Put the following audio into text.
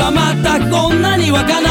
はまたこんなにわかない